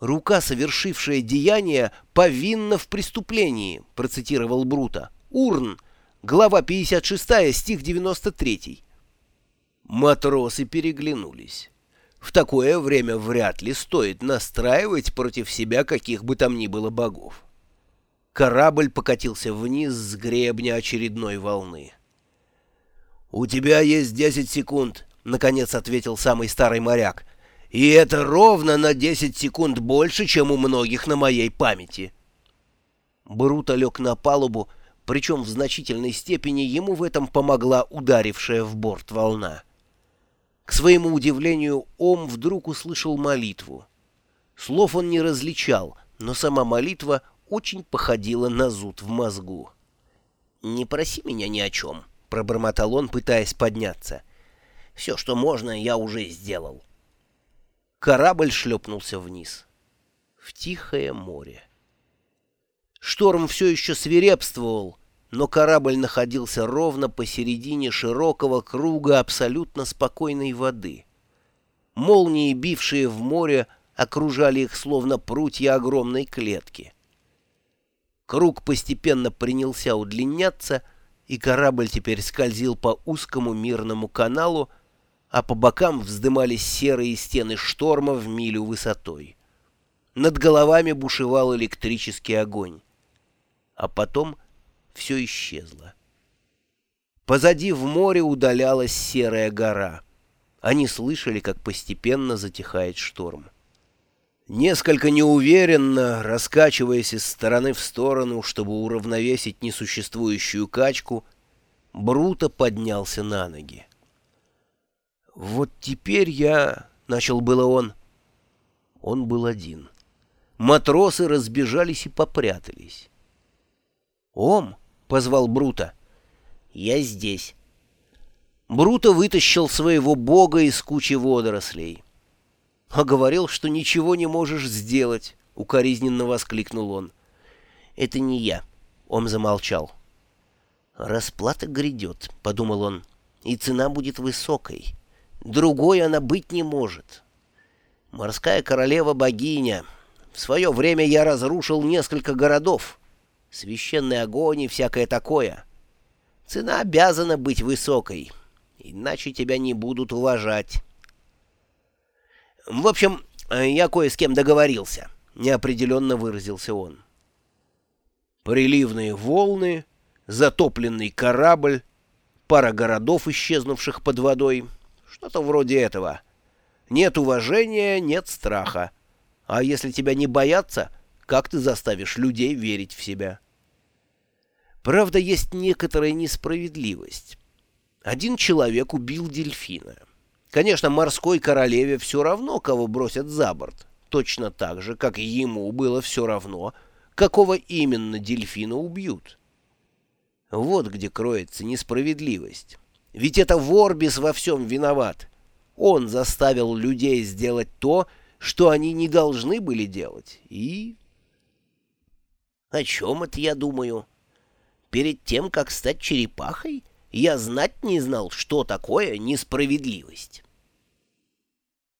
«Рука, совершившая деяние, повинна в преступлении», — процитировал Брута. «Урн, глава 56, стих 93». Матросы переглянулись. В такое время вряд ли стоит настраивать против себя каких бы там ни было богов. Корабль покатился вниз с гребня очередной волны. «У тебя есть десять секунд», — наконец ответил самый старый моряк. «И это ровно на десять секунд больше, чем у многих на моей памяти». Бруто лег на палубу, причем в значительной степени ему в этом помогла ударившая в борт волна. К своему удивлению, Ом вдруг услышал молитву. Слов он не различал, но сама молитва очень походила на зуд в мозгу. «Не проси меня ни о чем», — пробормотал он, пытаясь подняться. «Все, что можно, я уже сделал». Корабль шлепнулся вниз. В тихое море. Шторм все еще свирепствовал, но корабль находился ровно посередине широкого круга абсолютно спокойной воды. Молнии, бившие в море, окружали их словно прутья огромной клетки. Круг постепенно принялся удлиняться, и корабль теперь скользил по узкому мирному каналу, а по бокам вздымались серые стены шторма в милю высотой. Над головами бушевал электрический огонь. А потом все исчезло. Позади в море удалялась серая гора. Они слышали, как постепенно затихает шторм. Несколько неуверенно, раскачиваясь из стороны в сторону, чтобы уравновесить несуществующую качку, Бруто поднялся на ноги. «Вот теперь я...» — начал было он. Он был один. Матросы разбежались и попрятались. «Ом!» — позвал Бруто. «Я здесь». Бруто вытащил своего бога из кучи водорослей. «А говорил, что ничего не можешь сделать», — укоризненно воскликнул он. «Это не я», — он замолчал. «Расплата грядет», — подумал он, — «и цена будет высокой. Другой она быть не может. Морская королева-богиня. В свое время я разрушил несколько городов. Священный огонь и всякое такое. Цена обязана быть высокой, иначе тебя не будут уважать». В общем, я кое с кем договорился, неопределенно выразился он. Приливные волны, затопленный корабль, пара городов, исчезнувших под водой, что-то вроде этого. Нет уважения, нет страха. А если тебя не боятся, как ты заставишь людей верить в себя? Правда, есть некоторая несправедливость. Один человек убил дельфина. Конечно, морской королеве все равно, кого бросят за борт, точно так же, как ему было все равно, какого именно дельфина убьют. Вот где кроется несправедливость. Ведь это Ворбис во всем виноват. Он заставил людей сделать то, что они не должны были делать. И... О чем это я думаю? Перед тем, как стать черепахой, я знать не знал, что такое несправедливость.